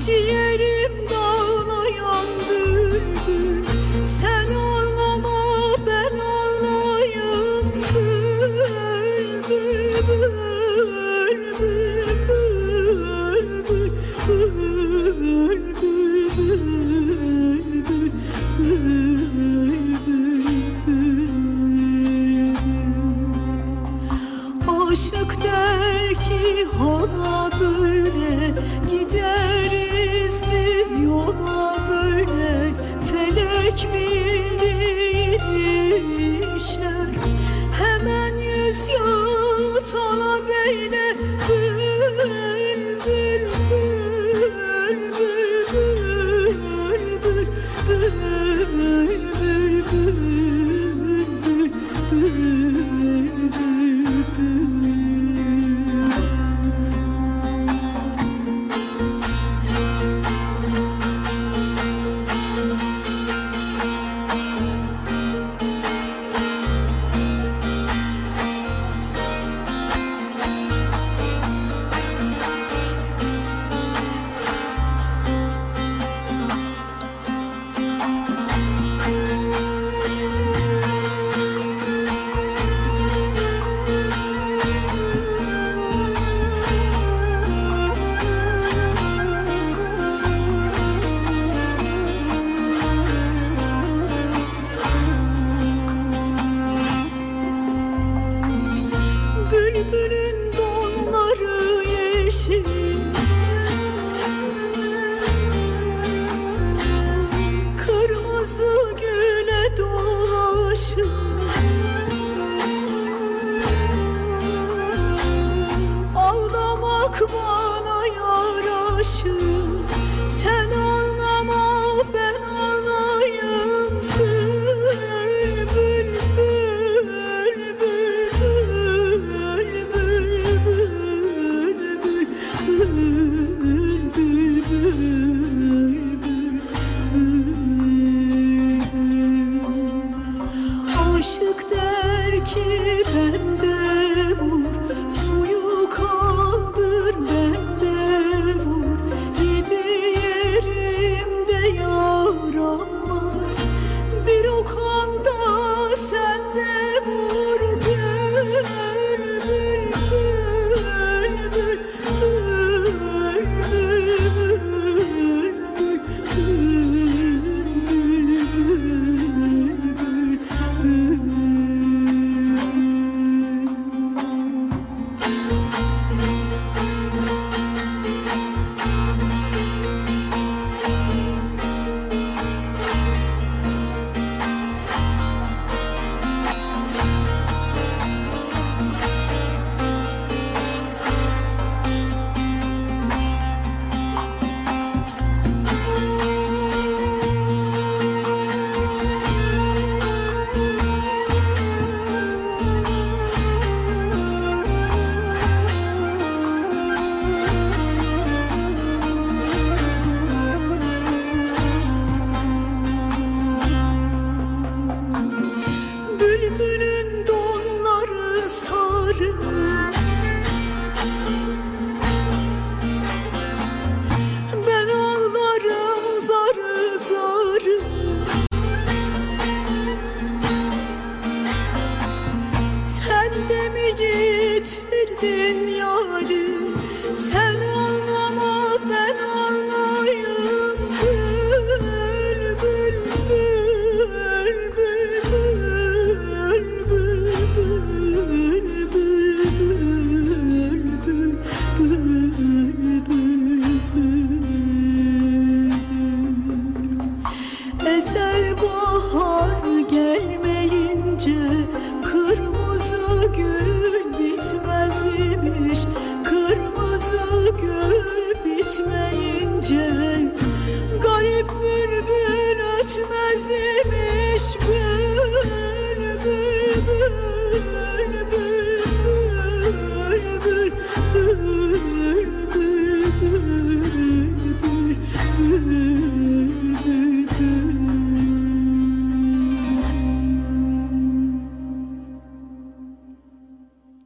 ciğeri